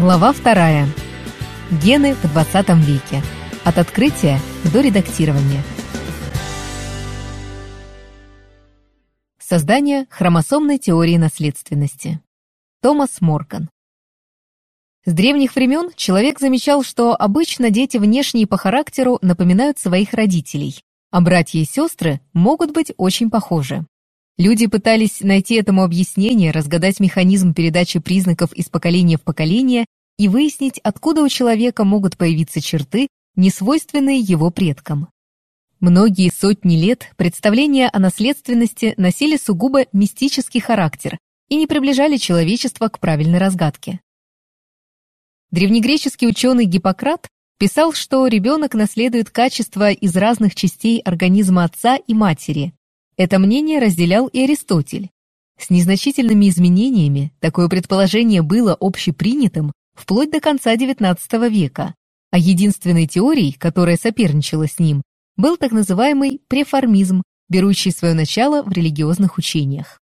Глава вторая. Гены в 20 веке. От открытия до редактирования. Создание хромосомной теории наследственности. Томас Морган. С древних времен человек замечал, что обычно дети внешне и по характеру напоминают своих родителей, а братья и сестры могут быть очень похожи. Люди пытались найти этому объяснение, разгадать механизм передачи признаков из поколения в поколение и выяснить, откуда у человека могут появиться черты, несвойственные его предкам. Многие сотни лет представления о наследственности носили сугубо мистический характер и не приближали человечество к правильной разгадке. Древнегреческий ученый Гиппократ писал, что ребенок наследует качества из разных частей организма отца и матери, это мнение разделял и Аристотель. С незначительными изменениями такое предположение было общепринятым вплоть до конца XIX века, а единственной теорией, которая соперничала с ним, был так называемый преформизм, берущий свое начало в религиозных учениях.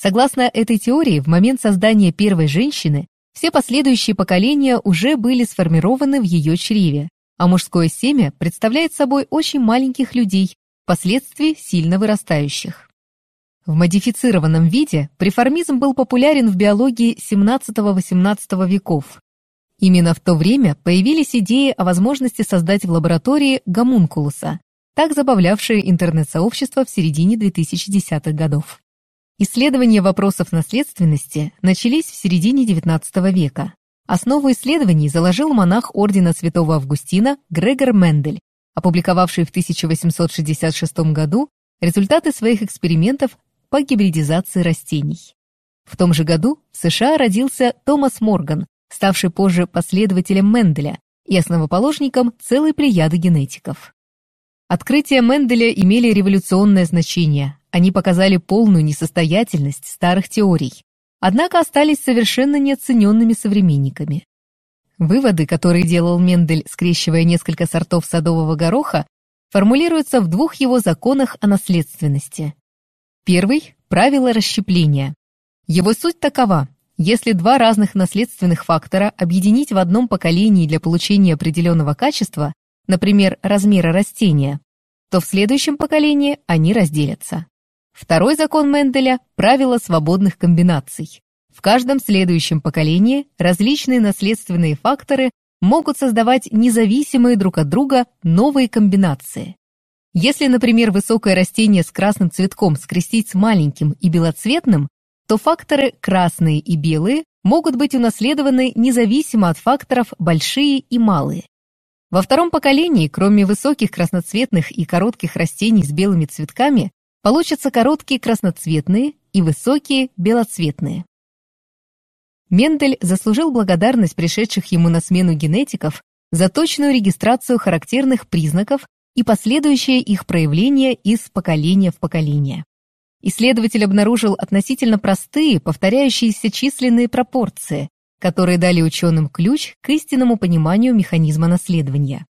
Согласно этой теории, в момент создания первой женщины все последующие поколения уже были сформированы в ее чреве, а мужское семя представляет собой очень маленьких людей, впоследствии сильно вырастающих. В модифицированном виде преформизм был популярен в биологии XVII-XVIII веков. Именно в то время появились идеи о возможности создать в лаборатории гомункулуса, так забавлявшие интернет-сообщество в середине 2010-х годов. Исследования вопросов наследственности начались в середине XIX века. Основу исследований заложил монах ордена святого Августина Грегор Мендель, опубликовавший в 1866 году результаты своих экспериментов по гибридизации растений. В том же году в США родился Томас Морган, ставший позже последователем Менделя и основоположником целой плеяды генетиков. Открытия Менделя имели революционное значение, они показали полную несостоятельность старых теорий, однако остались совершенно неоцененными современниками. Выводы, которые делал Мендель, скрещивая несколько сортов садового гороха, формулируются в двух его законах о наследственности. Первый – правило расщепления. Его суть такова. Если два разных наследственных фактора объединить в одном поколении для получения определенного качества, например, размера растения, то в следующем поколении они разделятся. Второй закон Менделя – правило свободных комбинаций. В каждом следующем поколении различные наследственные факторы могут создавать независимые друг от друга новые комбинации. Если, например, высокое растение с красным цветком скрестить с маленьким и белоцветным, то факторы красные и белые могут быть унаследованы независимо от факторов большие и малые. Во втором поколении, кроме высоких красноцветных и коротких растений с белыми цветками, получатся короткие красноцветные и высокие белоцветные. Мендель заслужил благодарность пришедших ему на смену генетиков за точную регистрацию характерных признаков и последующее их проявление из поколения в поколение. Исследователь обнаружил относительно простые, повторяющиеся численные пропорции, которые дали ученым ключ к истинному пониманию механизма наследования.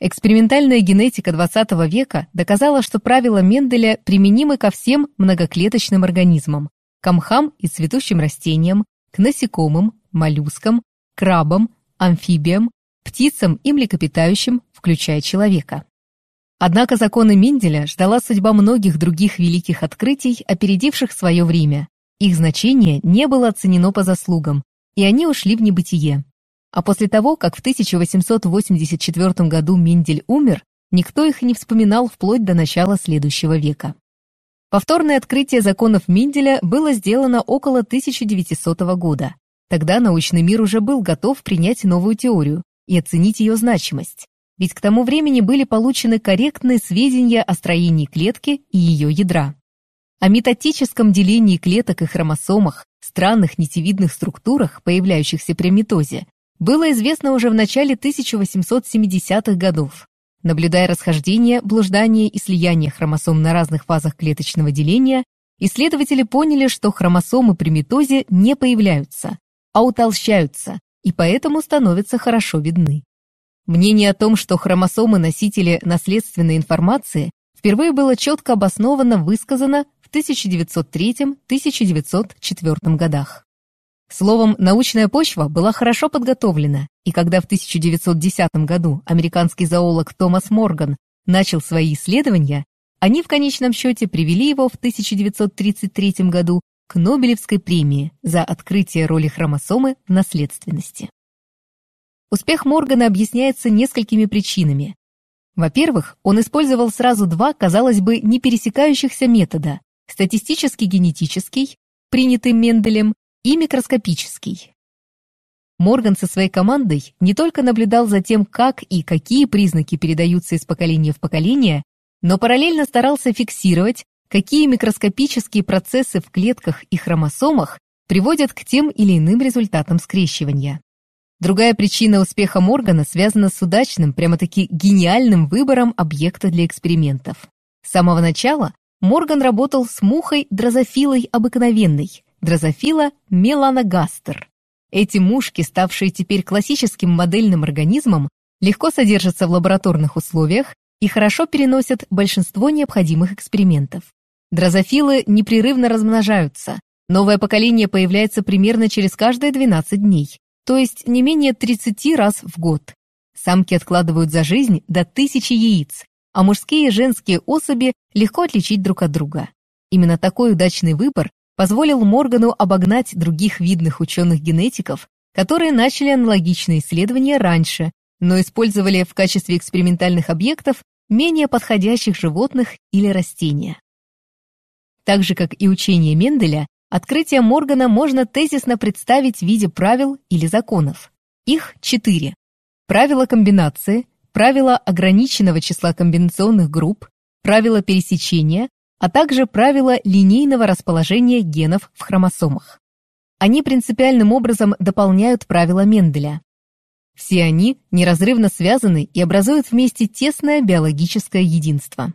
Экспериментальная генетика XX века доказала, что правила Менделя применимы ко всем многоклеточным организмам, к и цветущим растениям, к насекомым, моллюскам, крабам, амфибиям, птицам и млекопитающим, включая человека. Однако законы Менделя ждала судьба многих других великих открытий, опередивших свое время. Их значение не было оценено по заслугам, и они ушли в небытие. А после того, как в 1884 году Мендель умер, никто их не вспоминал вплоть до начала следующего века. Повторное открытие законов Менделя было сделано около 1900 года. Тогда научный мир уже был готов принять новую теорию и оценить ее значимость, ведь к тому времени были получены корректные сведения о строении клетки и ее ядра. О метатическом делении клеток и хромосомах, странных нитевидных структурах, появляющихся при митозе, было известно уже в начале 1870-х годов. Наблюдая расхождение, блуждание и слияние хромосом на разных фазах клеточного деления, исследователи поняли, что хромосомы при митозе не появляются, а утолщаются, и поэтому становятся хорошо видны. Мнение о том, что хромосомы – носители наследственной информации, впервые было четко обоснованно высказано в 1903-1904 годах. Словом, научная почва была хорошо подготовлена, и когда в 1910 году американский зоолог Томас Морган начал свои исследования, они в конечном счете привели его в 1933 году к Нобелевской премии за открытие роли хромосомы в наследственности. Успех Моргана объясняется несколькими причинами. Во-первых, он использовал сразу два, казалось бы, не пересекающихся метода – статистический генетический, принятый Менделем, и микроскопический. Морган со своей командой не только наблюдал за тем, как и какие признаки передаются из поколения в поколение, но параллельно старался фиксировать, какие микроскопические процессы в клетках и хромосомах приводят к тем или иным результатам скрещивания. Другая причина успеха Моргана связана с удачным, прямо-таки гениальным выбором объекта для экспериментов. С самого начала Морган работал с мухой дрозофилой обыкновенной, дрозофила меланогастер. Эти мушки, ставшие теперь классическим модельным организмом, легко содержатся в лабораторных условиях и хорошо переносят большинство необходимых экспериментов. Дрозофилы непрерывно размножаются. Новое поколение появляется примерно через каждые 12 дней то есть не менее 30 раз в год. Самки откладывают за жизнь до тысячи яиц, а мужские и женские особи легко отличить друг от друга. Именно такой удачный выбор позволил Моргану обогнать других видных ученых-генетиков, которые начали аналогичные исследования раньше, но использовали в качестве экспериментальных объектов менее подходящих животных или растения. Так же, как и учение Менделя, Открытие Моргана можно тезисно представить в виде правил или законов. Их четыре. Правила комбинации, правила ограниченного числа комбинационных групп, правила пересечения, а также правила линейного расположения генов в хромосомах. Они принципиальным образом дополняют правила Менделя. Все они неразрывно связаны и образуют вместе тесное биологическое единство.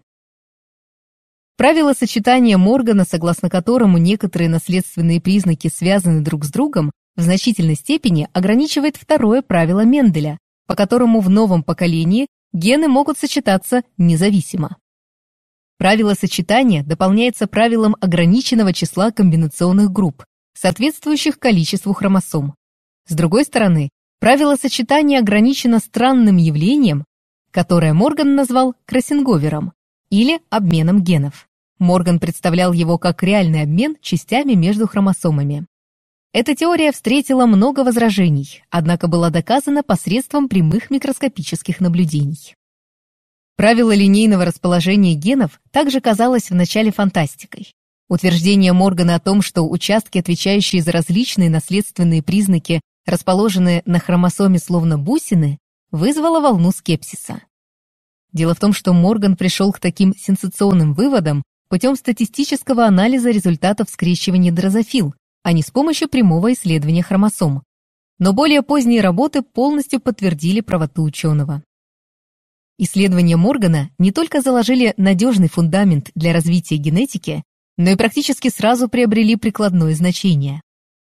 Правило сочетания Моргана, согласно которому некоторые наследственные признаки связаны друг с другом, в значительной степени ограничивает второе правило Менделя, по которому в новом поколении гены могут сочетаться независимо. Правило сочетания дополняется правилом ограниченного числа комбинационных групп, соответствующих количеству хромосом. С другой стороны, правило сочетания ограничено странным явлением, которое Морган назвал кроссинговером или обменом генов. Морган представлял его как реальный обмен частями между хромосомами. Эта теория встретила много возражений, однако была доказана посредством прямых микроскопических наблюдений. Правило линейного расположения генов также казалось вначале фантастикой. Утверждение Моргана о том, что участки, отвечающие за различные наследственные признаки, расположены на хромосоме словно бусины, вызвало волну скепсиса. Дело в том, что Морган пришел к таким сенсационным выводам путем статистического анализа результатов скрещивания дрозофил, а не с помощью прямого исследования хромосом. Но более поздние работы полностью подтвердили правоту ученого. Исследования Моргана не только заложили надежный фундамент для развития генетики, но и практически сразу приобрели прикладное значение.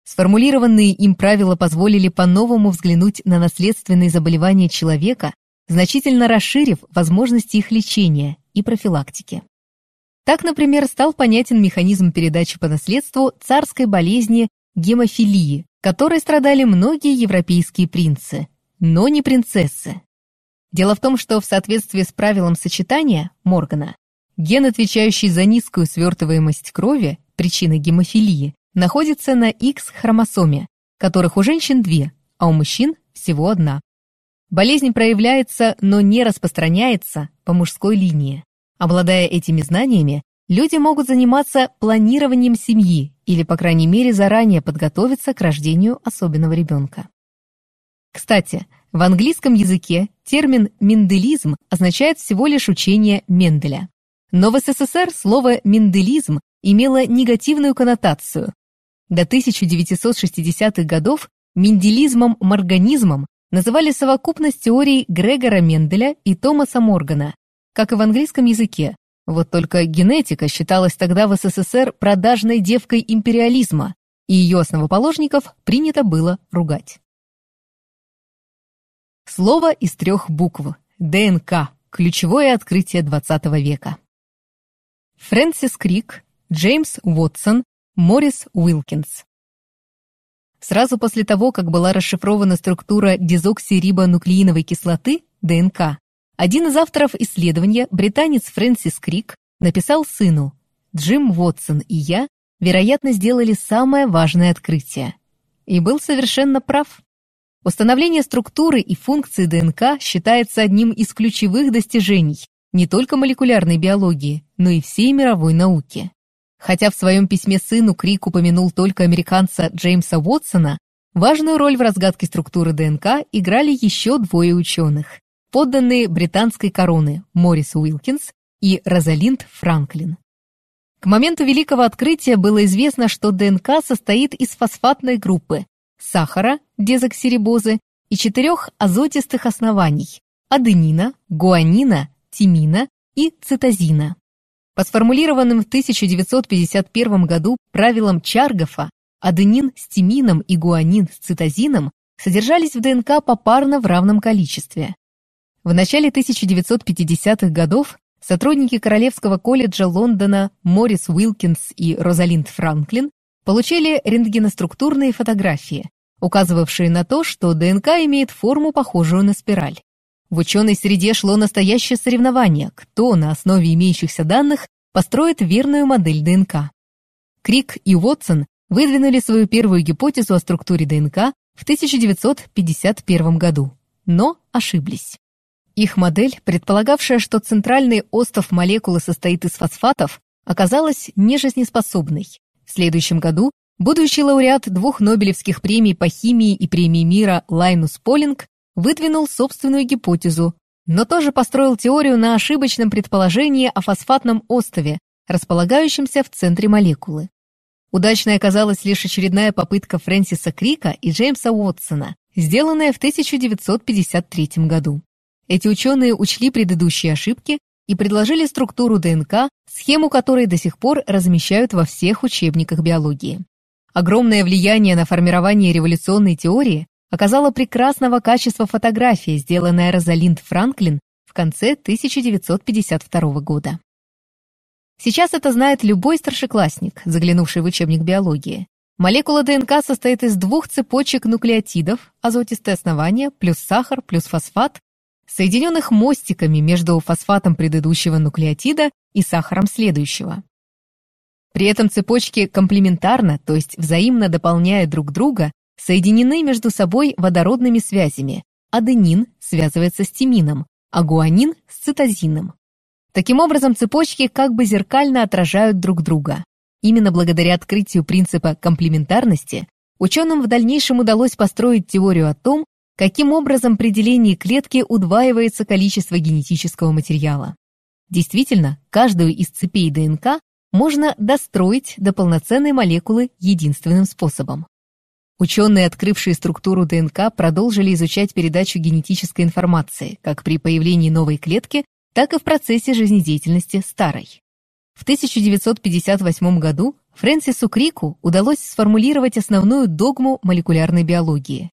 Сформулированные им правила позволили по-новому взглянуть на наследственные заболевания человека, значительно расширив возможности их лечения и профилактики. Так, например, стал понятен механизм передачи по наследству царской болезни гемофилии, которой страдали многие европейские принцы, но не принцессы. Дело в том, что в соответствии с правилом сочетания Моргана, ген, отвечающий за низкую свертываемость крови, причина гемофилии, находится на X-хромосоме, которых у женщин две, а у мужчин всего одна. Болезнь проявляется, но не распространяется по мужской линии. Обладая этими знаниями, люди могут заниматься планированием семьи или, по крайней мере, заранее подготовиться к рождению особенного ребенка. Кстати, в английском языке термин «менделизм» означает всего лишь учение Менделя. Но в СССР слово «менделизм» имело негативную коннотацию. До 1960-х годов менделизмом-морганизмом называли совокупность теорий Грегора Менделя и Томаса Моргана, как и в английском языке. Вот только генетика считалась тогда в СССР продажной девкой империализма, и ее основоположников принято было ругать. Слово из трех букв. ДНК. Ключевое открытие XX века. Фрэнсис Крик, Джеймс Уотсон, Моррис Уилкинс. Сразу после того, как была расшифрована структура дезоксирибонуклеиновой кислоты, ДНК, один из авторов исследования, британец Фрэнсис Крик, написал сыну «Джим Вотсон и я, вероятно, сделали самое важное открытие». И был совершенно прав. Установление структуры и функции ДНК считается одним из ключевых достижений не только молекулярной биологии, но и всей мировой науки. Хотя в своем письме сыну Крик упомянул только американца Джеймса Уотсона, важную роль в разгадке структуры ДНК играли еще двое ученых подданные британской короны Морис Уилкинс и Розалинд Франклин. К моменту великого открытия было известно, что ДНК состоит из фосфатной группы сахара, дезоксирибозы и четырех азотистых оснований – аденина, гуанина, тимина и цитозина. По сформулированным в 1951 году правилам Чаргофа, аденин с тимином и гуанин с цитозином содержались в ДНК попарно в равном количестве. В начале 1950-х годов сотрудники Королевского колледжа Лондона Морис Уилкинс и Розалинд Франклин получили рентгеноструктурные фотографии, указывавшие на то, что ДНК имеет форму, похожую на спираль. В ученой среде шло настоящее соревнование, кто на основе имеющихся данных построит верную модель ДНК. Крик и Уотсон выдвинули свою первую гипотезу о структуре ДНК в 1951 году, но ошиблись. Их модель, предполагавшая, что центральный остов молекулы состоит из фосфатов, оказалась нежизнеспособной. В следующем году будущий лауреат двух Нобелевских премий по химии и премии мира Лайнус Полинг выдвинул собственную гипотезу, но тоже построил теорию на ошибочном предположении о фосфатном остове, располагающемся в центре молекулы. Удачной оказалась лишь очередная попытка Фрэнсиса Крика и Джеймса Уотсона, сделанная в 1953 году. Эти ученые учли предыдущие ошибки и предложили структуру ДНК, схему которой до сих пор размещают во всех учебниках биологии. Огромное влияние на формирование революционной теории оказала прекрасного качества фотография, сделанная Розалинд Франклин в конце 1952 года. Сейчас это знает любой старшеклассник, заглянувший в учебник биологии. Молекула ДНК состоит из двух цепочек нуклеотидов, азотистое основание, плюс сахар, плюс фосфат, соединенных мостиками между фосфатом предыдущего нуклеотида и сахаром следующего. При этом цепочки комплементарно, то есть взаимно дополняя друг друга, соединены между собой водородными связями. Аденин связывается с тимином, а гуанин – с цитозином. Таким образом, цепочки как бы зеркально отражают друг друга. Именно благодаря открытию принципа комплементарности ученым в дальнейшем удалось построить теорию о том, каким образом при делении клетки удваивается количество генетического материала. Действительно, каждую из цепей ДНК можно достроить до полноценной молекулы единственным способом. Ученые, открывшие структуру ДНК, продолжили изучать передачу генетической информации как при появлении новой клетки, так и в процессе жизнедеятельности старой. В 1958 году Фрэнсису Крику удалось сформулировать основную догму молекулярной биологии.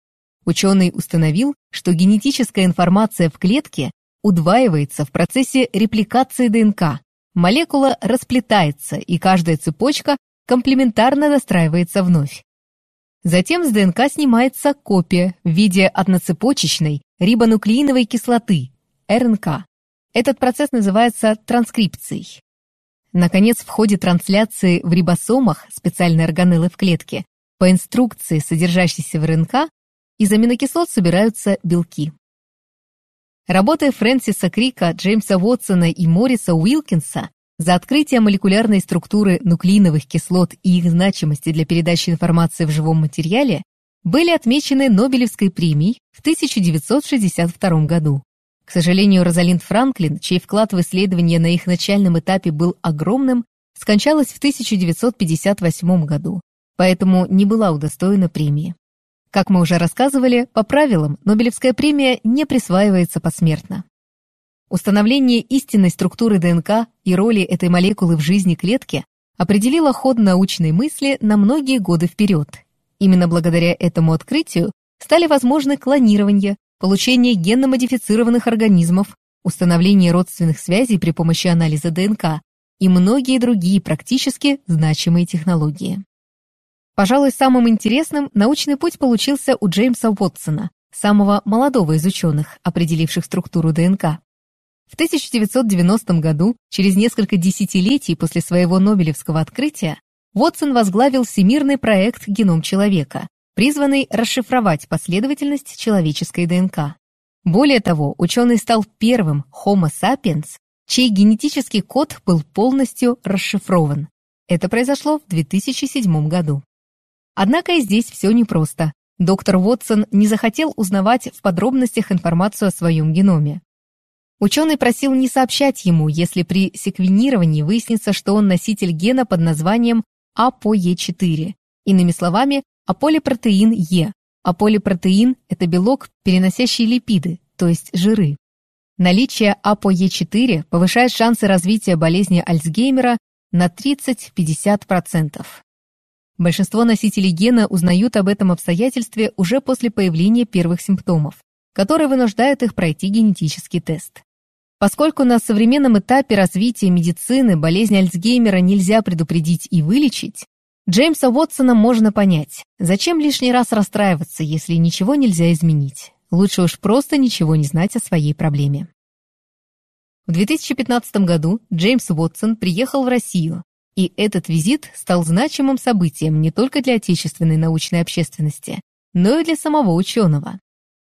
Ученый установил, что генетическая информация в клетке удваивается в процессе репликации ДНК. Молекула расплетается, и каждая цепочка комплементарно достраивается вновь. Затем с ДНК снимается копия в виде одноцепочечной рибонуклеиновой кислоты, РНК. Этот процесс называется транскрипцией. Наконец, в ходе трансляции в рибосомах специальной органеллы в клетке по инструкции, содержащейся в РНК, из аминокислот собираются белки. Работы Фрэнсиса Крика, Джеймса Уотсона и Мориса Уилкинса за открытие молекулярной структуры нуклеиновых кислот и их значимости для передачи информации в живом материале были отмечены Нобелевской премией в 1962 году. К сожалению, Розалинд Франклин, чей вклад в исследование на их начальном этапе был огромным, скончалась в 1958 году, поэтому не была удостоена премии. Как мы уже рассказывали, по правилам Нобелевская премия не присваивается посмертно. Установление истинной структуры ДНК и роли этой молекулы в жизни клетки определило ход научной мысли на многие годы вперед. Именно благодаря этому открытию стали возможны клонирование, получение генно-модифицированных организмов, установление родственных связей при помощи анализа ДНК и многие другие практически значимые технологии. Пожалуй, самым интересным научный путь получился у Джеймса Уотсона, самого молодого из ученых, определивших структуру ДНК. В 1990 году, через несколько десятилетий после своего Нобелевского открытия, Уотсон возглавил всемирный проект «Геном человека», призванный расшифровать последовательность человеческой ДНК. Более того, ученый стал первым Homo sapiens, чей генетический код был полностью расшифрован. Это произошло в 2007 году. Однако и здесь все непросто. Доктор Уотсон не захотел узнавать в подробностях информацию о своем геноме. Ученый просил не сообщать ему, если при секвенировании выяснится, что он носитель гена под названием АПОЕ4, иными словами, аполипротеин Е. Аполипротеин – это белок, переносящий липиды, то есть жиры. Наличие АПОЕ4 повышает шансы развития болезни Альцгеймера на 30-50%. Большинство носителей гена узнают об этом обстоятельстве уже после появления первых симптомов, которые вынуждают их пройти генетический тест. Поскольку на современном этапе развития медицины болезнь Альцгеймера нельзя предупредить и вылечить, Джеймса Уотсона можно понять, зачем лишний раз расстраиваться, если ничего нельзя изменить. Лучше уж просто ничего не знать о своей проблеме. В 2015 году Джеймс Уотсон приехал в Россию, и этот визит стал значимым событием не только для отечественной научной общественности, но и для самого ученого.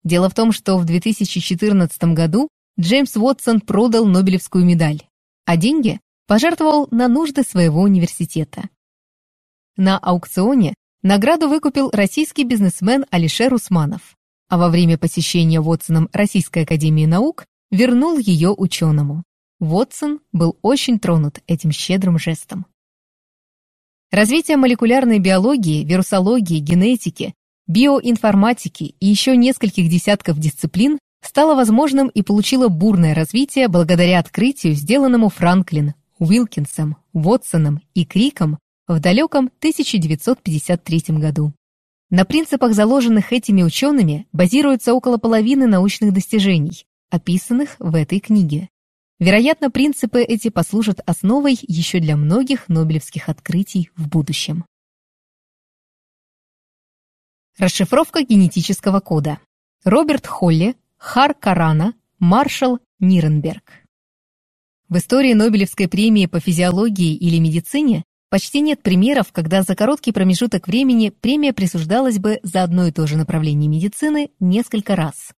Дело в том, что в 2014 году Джеймс Уотсон продал Нобелевскую медаль, а деньги пожертвовал на нужды своего университета. На аукционе награду выкупил российский бизнесмен Алишер Усманов, а во время посещения Уотсоном Российской академии наук вернул ее ученому. Уотсон был очень тронут этим щедрым жестом. Развитие молекулярной биологии, вирусологии, генетики, биоинформатики и еще нескольких десятков дисциплин стало возможным и получило бурное развитие благодаря открытию, сделанному Франклин, Уилкинсом, Вотсоном и Криком в далеком 1953 году. На принципах, заложенных этими учеными, базируется около половины научных достижений, описанных в этой книге. Вероятно, принципы эти послужат основой еще для многих нобелевских открытий в будущем. Расшифровка генетического кода. Роберт Холли, Хар Карана, Маршал Ниренберг. В истории Нобелевской премии по физиологии или медицине почти нет примеров, когда за короткий промежуток времени премия присуждалась бы за одно и то же направление медицины несколько раз.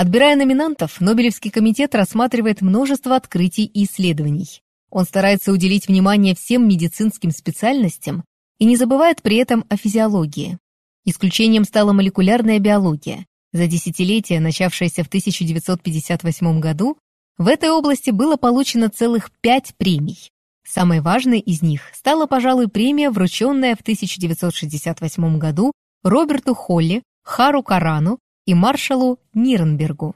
Отбирая номинантов, Нобелевский комитет рассматривает множество открытий и исследований. Он старается уделить внимание всем медицинским специальностям и не забывает при этом о физиологии. Исключением стала молекулярная биология. За десятилетие, начавшееся в 1958 году, в этой области было получено целых пять премий. Самой важной из них стала, пожалуй, премия, врученная в 1968 году Роберту Холли, Хару Карану и маршалу Нирнбергу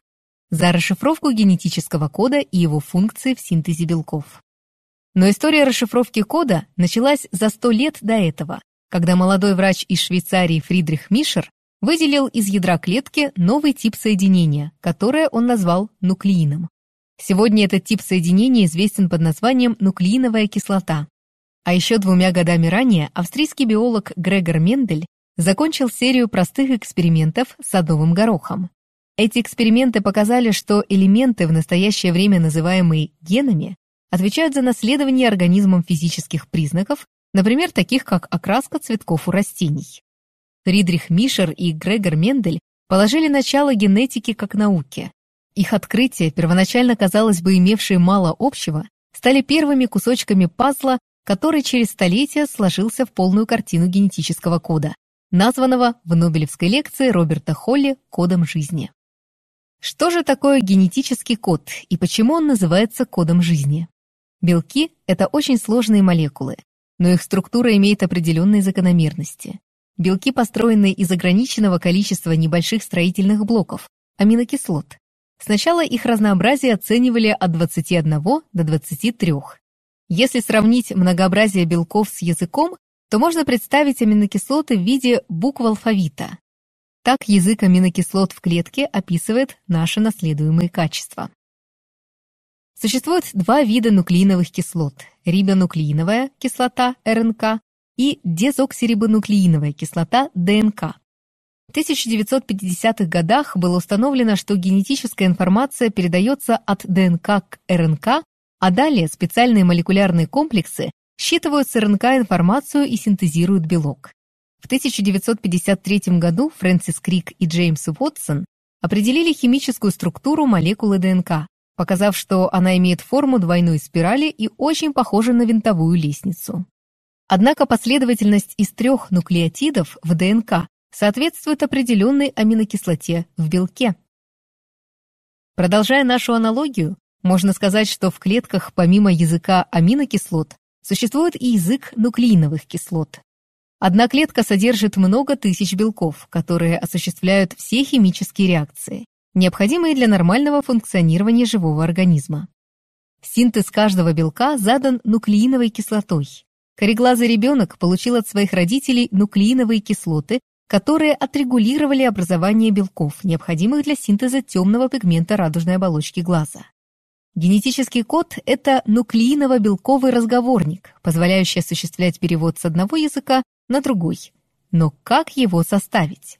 за расшифровку генетического кода и его функции в синтезе белков. Но история расшифровки кода началась за сто лет до этого, когда молодой врач из Швейцарии Фридрих Мишер выделил из ядра клетки новый тип соединения, которое он назвал нуклеином. Сегодня этот тип соединения известен под названием нуклеиновая кислота. А еще двумя годами ранее австрийский биолог Грегор Мендель закончил серию простых экспериментов с садовым горохом. Эти эксперименты показали, что элементы, в настоящее время называемые генами, отвечают за наследование организмом физических признаков, например, таких как окраска цветков у растений. Фридрих Мишер и Грегор Мендель положили начало генетике как науке. Их открытия, первоначально, казалось бы, имевшие мало общего, стали первыми кусочками пазла, который через столетия сложился в полную картину генетического кода, названного в Нобелевской лекции Роберта Холли кодом жизни. Что же такое генетический код и почему он называется кодом жизни? Белки – это очень сложные молекулы, но их структура имеет определенные закономерности. Белки построены из ограниченного количества небольших строительных блоков – аминокислот. Сначала их разнообразие оценивали от 21 до 23. Если сравнить многообразие белков с языком, то можно представить аминокислоты в виде букв алфавита. Так язык аминокислот в клетке описывает наши наследуемые качества. Существует два вида нуклеиновых кислот – рибонуклеиновая кислота РНК и дезоксирибонуклеиновая кислота ДНК. В 1950-х годах было установлено, что генетическая информация передается от ДНК к РНК, а далее специальные молекулярные комплексы считывают с РНК информацию и синтезируют белок. В 1953 году Фрэнсис Крик и Джеймс Уотсон определили химическую структуру молекулы ДНК, показав, что она имеет форму двойной спирали и очень похожа на винтовую лестницу. Однако последовательность из трех нуклеотидов в ДНК соответствует определенной аминокислоте в белке. Продолжая нашу аналогию, можно сказать, что в клетках помимо языка аминокислот существует и язык нуклеиновых кислот. Одна клетка содержит много тысяч белков, которые осуществляют все химические реакции, необходимые для нормального функционирования живого организма. Синтез каждого белка задан нуклеиновой кислотой. Кореглазый ребенок получил от своих родителей нуклеиновые кислоты, которые отрегулировали образование белков, необходимых для синтеза темного пигмента радужной оболочки глаза. Генетический код – это нуклеиново-белковый разговорник, позволяющий осуществлять перевод с одного языка на другой. Но как его составить?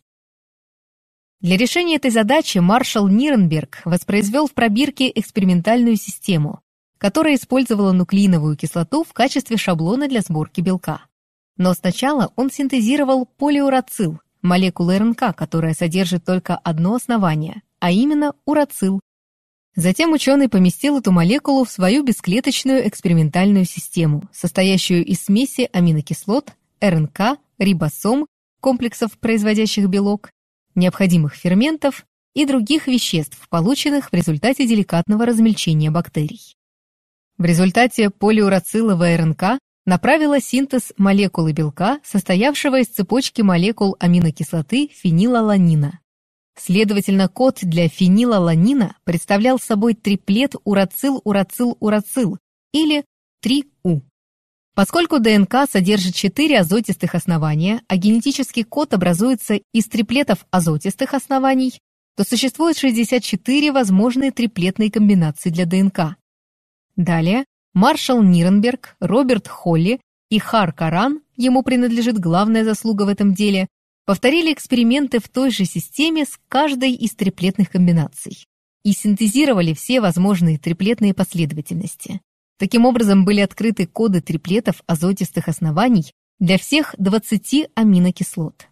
Для решения этой задачи маршал Нирнберг воспроизвел в пробирке экспериментальную систему, которая использовала нуклеиновую кислоту в качестве шаблона для сборки белка. Но сначала он синтезировал полиурацил, молекулу РНК, которая содержит только одно основание, а именно урацил, Затем ученый поместил эту молекулу в свою бесклеточную экспериментальную систему, состоящую из смеси аминокислот, РНК, рибосом, комплексов, производящих белок, необходимых ферментов и других веществ, полученных в результате деликатного размельчения бактерий. В результате полиурациловая РНК направила синтез молекулы белка, состоявшего из цепочки молекул аминокислоты фенилаланина. Следовательно, код для фенилаланина представлял собой триплет урацил-урацил-урацил или 3У. Поскольку ДНК содержит четыре азотистых основания, а генетический код образуется из триплетов азотистых оснований, то существует 64 возможные триплетные комбинации для ДНК. Далее Маршал Нирнберг, Роберт Холли и Хар Каран, ему принадлежит главная заслуга в этом деле, повторили эксперименты в той же системе с каждой из триплетных комбинаций и синтезировали все возможные триплетные последовательности. Таким образом, были открыты коды триплетов азотистых оснований для всех 20 аминокислот.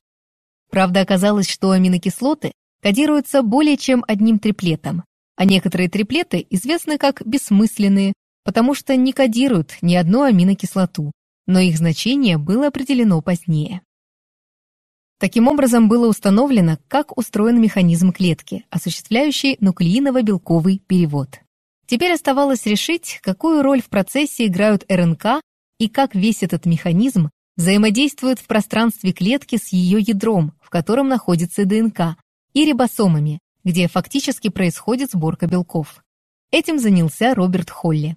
Правда, оказалось, что аминокислоты кодируются более чем одним триплетом, а некоторые триплеты известны как бессмысленные, потому что не кодируют ни одну аминокислоту, но их значение было определено позднее. Таким образом, было установлено, как устроен механизм клетки, осуществляющий нуклеиново-белковый перевод. Теперь оставалось решить, какую роль в процессе играют РНК и как весь этот механизм взаимодействует в пространстве клетки с ее ядром, в котором находится ДНК, и рибосомами, где фактически происходит сборка белков. Этим занялся Роберт Холли.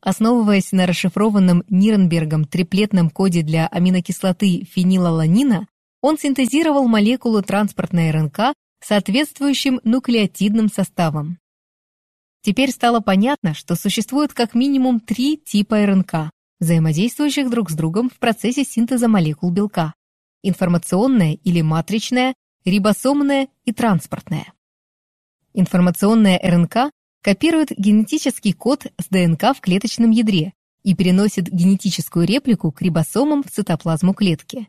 Основываясь на расшифрованном Нирнбергом триплетном коде для аминокислоты фенилаланина, он синтезировал молекулу транспортной РНК соответствующим нуклеотидным составом. Теперь стало понятно, что существует как минимум три типа РНК, взаимодействующих друг с другом в процессе синтеза молекул белка – информационная или матричная, рибосомная и транспортная. Информационная РНК копирует генетический код с ДНК в клеточном ядре и переносит генетическую реплику к рибосомам в цитоплазму клетки.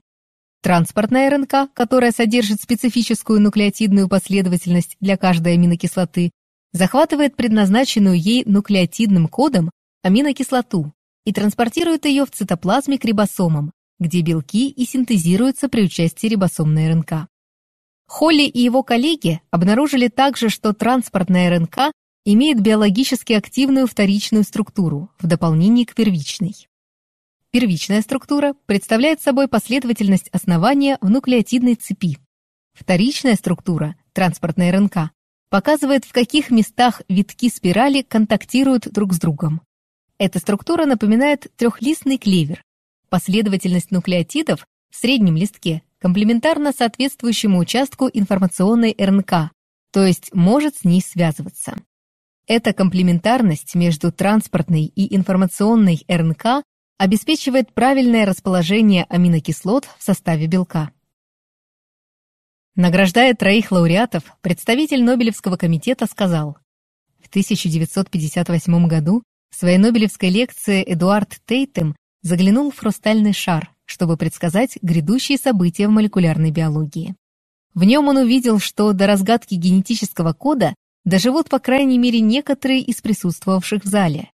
Транспортная РНК, которая содержит специфическую нуклеотидную последовательность для каждой аминокислоты, захватывает предназначенную ей нуклеотидным кодом аминокислоту и транспортирует ее в цитоплазме к рибосомам, где белки и синтезируются при участии рибосомной РНК. Холли и его коллеги обнаружили также, что транспортная РНК имеет биологически активную вторичную структуру в дополнение к первичной. Первичная структура представляет собой последовательность основания в нуклеотидной цепи. Вторичная структура, транспортная РНК, показывает, в каких местах витки спирали контактируют друг с другом. Эта структура напоминает трехлистный клевер. Последовательность нуклеотидов в среднем листке комплементарна соответствующему участку информационной РНК, то есть может с ней связываться. Эта комплементарность между транспортной и информационной РНК обеспечивает правильное расположение аминокислот в составе белка. Награждая троих лауреатов, представитель Нобелевского комитета сказал, в 1958 году в своей Нобелевской лекции Эдуард Тейтем заглянул в хрустальный шар, чтобы предсказать грядущие события в молекулярной биологии. В нем он увидел, что до разгадки генетического кода доживут по крайней мере некоторые из присутствовавших в зале.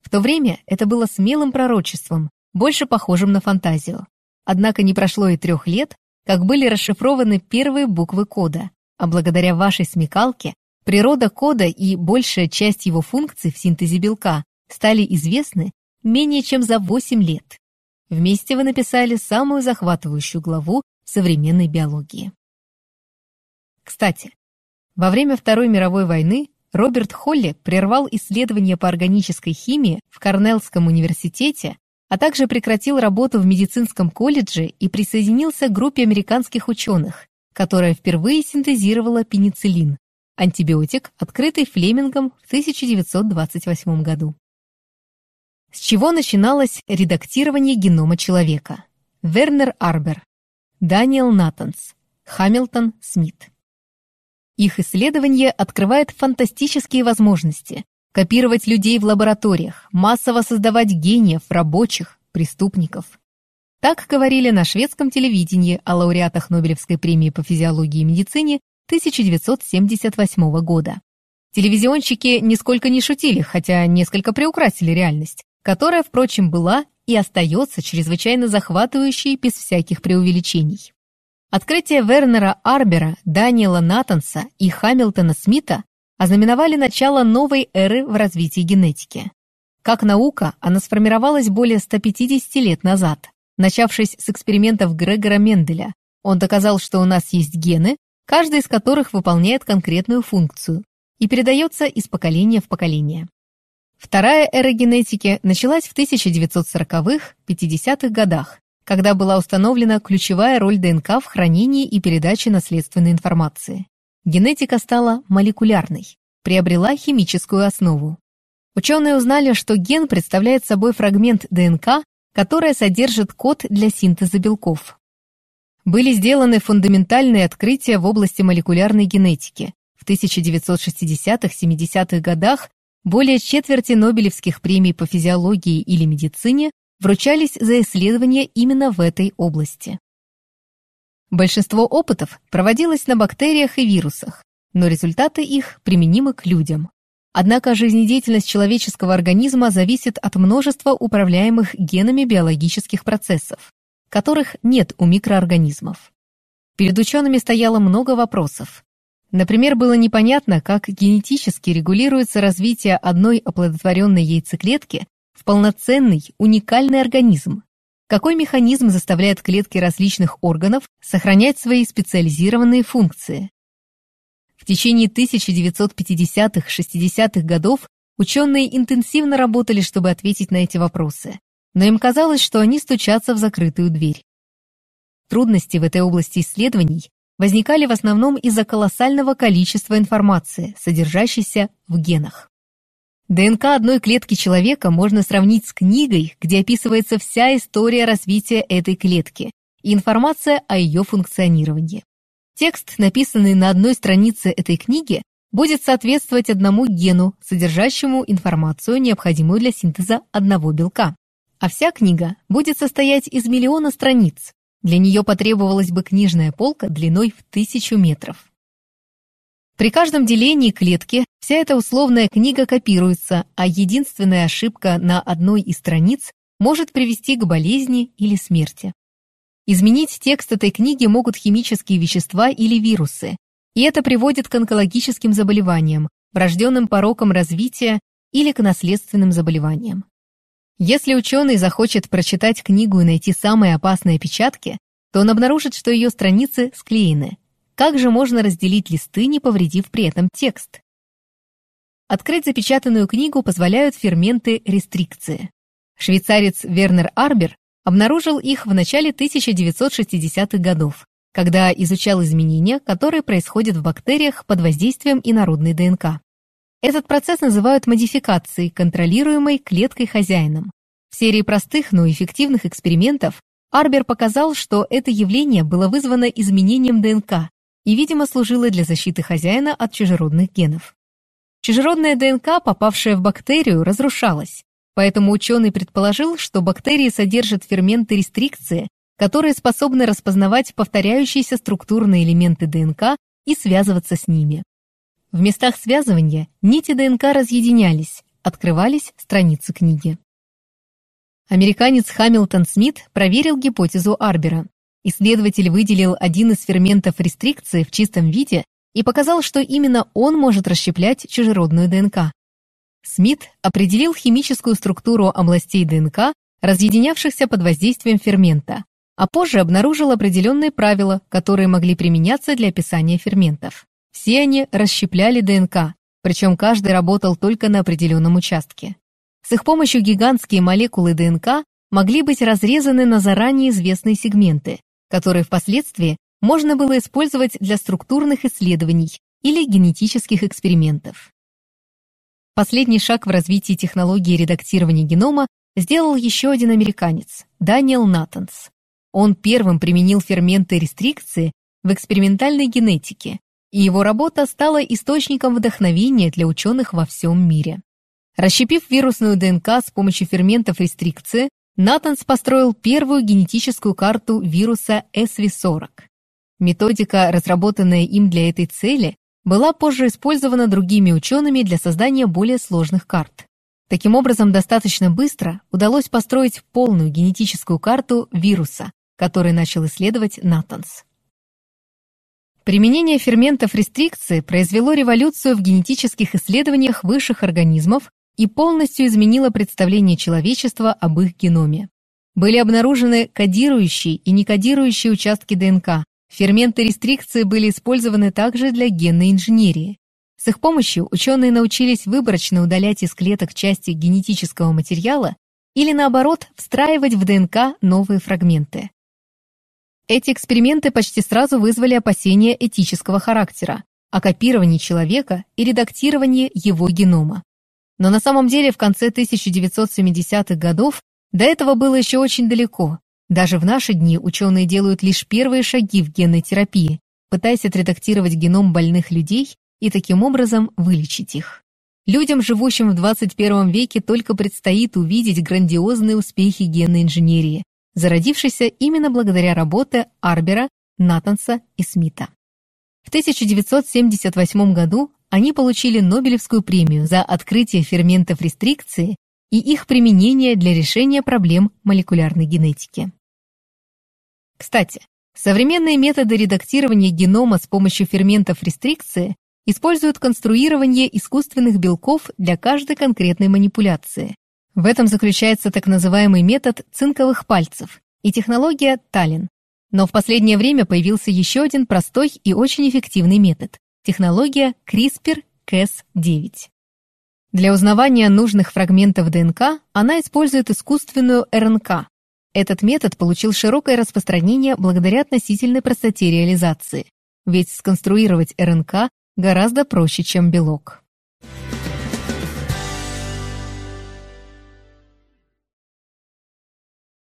В то время это было смелым пророчеством, больше похожим на фантазию. Однако не прошло и трех лет, как были расшифрованы первые буквы кода, а благодаря вашей смекалке природа кода и большая часть его функций в синтезе белка стали известны менее чем за 8 лет. Вместе вы написали самую захватывающую главу современной биологии. Кстати, во время Второй мировой войны Роберт Холли прервал исследования по органической химии в Корнеллском университете, а также прекратил работу в медицинском колледже и присоединился к группе американских ученых, которая впервые синтезировала пенициллин, антибиотик, открытый Флемингом в 1928 году. С чего начиналось редактирование генома человека? Вернер Арбер, Даниэл Натанс, Хамилтон Смит. Их исследование открывает фантастические возможности копировать людей в лабораториях, массово создавать гениев, рабочих, преступников. Так говорили на шведском телевидении о лауреатах Нобелевской премии по физиологии и медицине 1978 года. Телевизионщики нисколько не шутили, хотя несколько приукрасили реальность которая, впрочем, была и остается чрезвычайно захватывающей без всяких преувеличений. Открытие Вернера Арбера, Даниэла Натанса и Хамилтона Смита ознаменовали начало новой эры в развитии генетики. Как наука, она сформировалась более 150 лет назад, начавшись с экспериментов Грегора Менделя. Он доказал, что у нас есть гены, каждый из которых выполняет конкретную функцию и передается из поколения в поколение. Вторая эра генетики началась в 1940-50-х годах, когда была установлена ключевая роль ДНК в хранении и передаче наследственной информации. Генетика стала молекулярной, приобрела химическую основу. Ученые узнали, что ген представляет собой фрагмент ДНК, который содержит код для синтеза белков. Были сделаны фундаментальные открытия в области молекулярной генетики. В 1960-70-х годах более четверти Нобелевских премий по физиологии или медицине вручались за исследования именно в этой области. Большинство опытов проводилось на бактериях и вирусах, но результаты их применимы к людям. Однако жизнедеятельность человеческого организма зависит от множества управляемых генами биологических процессов, которых нет у микроорганизмов. Перед учеными стояло много вопросов, Например, было непонятно, как генетически регулируется развитие одной оплодотворенной яйцеклетки в полноценный, уникальный организм. Какой механизм заставляет клетки различных органов сохранять свои специализированные функции? В течение 1950-60-х годов ученые интенсивно работали, чтобы ответить на эти вопросы, но им казалось, что они стучатся в закрытую дверь. Трудности в этой области исследований возникали в основном из-за колоссального количества информации, содержащейся в генах. ДНК одной клетки человека можно сравнить с книгой, где описывается вся история развития этой клетки и информация о ее функционировании. Текст, написанный на одной странице этой книги, будет соответствовать одному гену, содержащему информацию, необходимую для синтеза одного белка. А вся книга будет состоять из миллиона страниц, для нее потребовалась бы книжная полка длиной в тысячу метров. При каждом делении клетки вся эта условная книга копируется, а единственная ошибка на одной из страниц может привести к болезни или смерти. Изменить текст этой книги могут химические вещества или вирусы, и это приводит к онкологическим заболеваниям, врожденным порокам развития или к наследственным заболеваниям. Если ученый захочет прочитать книгу и найти самые опасные опечатки, то он обнаружит, что ее страницы склеены. Как же можно разделить листы, не повредив при этом текст? Открыть запечатанную книгу позволяют ферменты рестрикции. Швейцарец Вернер Арбер обнаружил их в начале 1960-х годов, когда изучал изменения, которые происходят в бактериях под воздействием инородной ДНК. Этот процесс называют модификацией, контролируемой клеткой хозяином. В серии простых, но эффективных экспериментов Арбер показал, что это явление было вызвано изменением ДНК и, видимо, служило для защиты хозяина от чужеродных генов. Чужеродная ДНК, попавшая в бактерию, разрушалась, поэтому ученый предположил, что бактерии содержат ферменты рестрикции, которые способны распознавать повторяющиеся структурные элементы ДНК и связываться с ними. В местах связывания нити ДНК разъединялись, открывались страницы книги. Американец Хамилтон Смит проверил гипотезу Арбера. Исследователь выделил один из ферментов рестрикции в чистом виде и показал, что именно он может расщеплять чужеродную ДНК. Смит определил химическую структуру областей ДНК, разъединявшихся под воздействием фермента, а позже обнаружил определенные правила, которые могли применяться для описания ферментов. Все они расщепляли ДНК, причем каждый работал только на определенном участке. С их помощью гигантские молекулы ДНК могли быть разрезаны на заранее известные сегменты, которые впоследствии можно было использовать для структурных исследований или генетических экспериментов. Последний шаг в развитии технологии редактирования генома сделал еще один американец – Даниэл Натанс. Он первым применил ферменты рестрикции в экспериментальной генетике, и его работа стала источником вдохновения для ученых во всем мире. Расщепив вирусную ДНК с помощью ферментов рестрикции, Натанс построил первую генетическую карту вируса SV40. Методика, разработанная им для этой цели, была позже использована другими учеными для создания более сложных карт. Таким образом, достаточно быстро удалось построить полную генетическую карту вируса, который начал исследовать Натанс. Применение ферментов рестрикции произвело революцию в генетических исследованиях высших организмов и полностью изменила представление человечества об их геноме. Были обнаружены кодирующие и некодирующие участки ДНК. Ферменты рестрикции были использованы также для генной инженерии. С их помощью ученые научились выборочно удалять из клеток части генетического материала или, наоборот, встраивать в ДНК новые фрагменты. Эти эксперименты почти сразу вызвали опасения этического характера о копировании человека и редактировании его генома. Но на самом деле в конце 1970-х годов до этого было еще очень далеко. Даже в наши дни ученые делают лишь первые шаги в генной терапии, пытаясь отредактировать геном больных людей и таким образом вылечить их. Людям, живущим в 21 веке, только предстоит увидеть грандиозные успехи генной инженерии, зародившейся именно благодаря работе Арбера, Натанса и Смита. В 1978 году они получили Нобелевскую премию за открытие ферментов рестрикции и их применение для решения проблем молекулярной генетики. Кстати, современные методы редактирования генома с помощью ферментов рестрикции используют конструирование искусственных белков для каждой конкретной манипуляции. В этом заключается так называемый метод цинковых пальцев и технология Таллин. Но в последнее время появился еще один простой и очень эффективный метод Технология CRISPR-Cas9. Для узнавания нужных фрагментов ДНК она использует искусственную РНК. Этот метод получил широкое распространение благодаря относительной простоте реализации, ведь сконструировать РНК гораздо проще, чем белок.